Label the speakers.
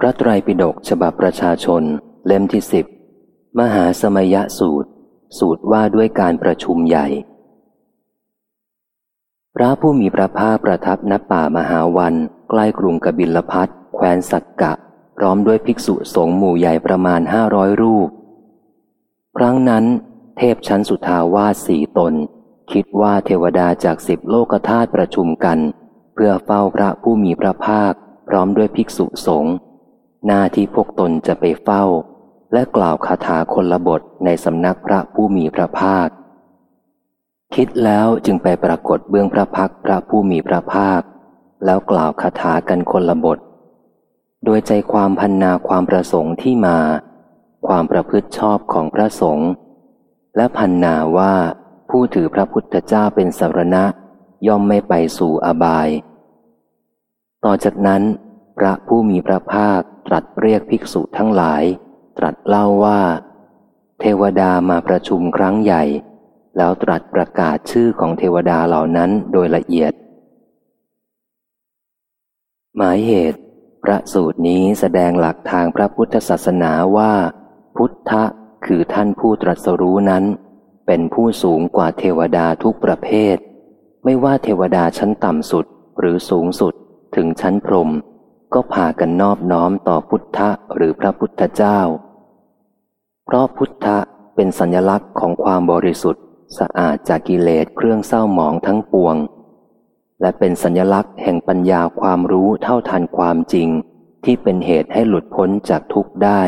Speaker 1: พระไตรปิฎกฉบับประชาชน เล่มที่สิบมหาสมยสูตร สูตรว่าด้วยการประชุมใหญ่ พระผู้มีพระภาคประทับณป่ามหาวัน ใกล้กรุงกบิลพัทแคว้นสักกะ พร้อมด้วยภิกษุสงฆ์หมู่ใหญ่ประมาณห้าร้อยรูป ครั้งนั้น เทพชั้นสุทาวาสสี่ตน คิดว่าเทวดาจากสิบโลกธาตุประชุมกัน เพื่อเฝ้าพระผู้มีพระภาค พร้อมด้วยภิกษุสงฆ์ หน้าที่พวกตนจะไปเฝ้า และกล่าวคาถาคนละบทในสำนักพระผู้มีพระภาค คิดแล้วจึงไปปรากฏเบื้องพระพักพระผู้มีพระภาค แล้วกล่าวคาถากันคนละบท โดยใจความพันนาความประสงค์ที่มา ความประพฤติชอบของพระสงฆ์และพันนาว่าผู้ถือพระพุทธเจ้าเป็นสารณะย่อมไม่ไปสู่อบาย ต่อจากนั้น พระผู้มีพระภาค ตรัสเรียกภิกษุทั้งหลาย ตรัสเล่าว่า เทวดามาประชุมครั้งใหญ่ แล้วตรัสประกาศชื่อของเทวดาเหล่านั้นโดยละเอียด หมายเหตุ พระสูตรนี้แสดงหลักทางพระพุทธศาสนาว่า พุทธะคือท่านผู้ตรัสรู้นั้น เป็นผู้สูงกว่าเทวดาทุกประเภท ไม่ว่าเทวดาชั้นต่ำสุดหรือสูงสุดถึงชั้นพรหม ก็พากันนอบน้อมต่อพุทธะหรือพระพุทธเจ้า เพราะพุทธะเป็นสัญลักษณ์ของความบริสุทธิ์ สะอาดจากกิเลสเครื่องเศร้าหมองทั้งปวง และเป็นสัญลักษณ์แห่งปัญญาความรู้เท่าทันความจริง ที่เป็นเหตุให้หลุดพ้นจากทุกข์ได้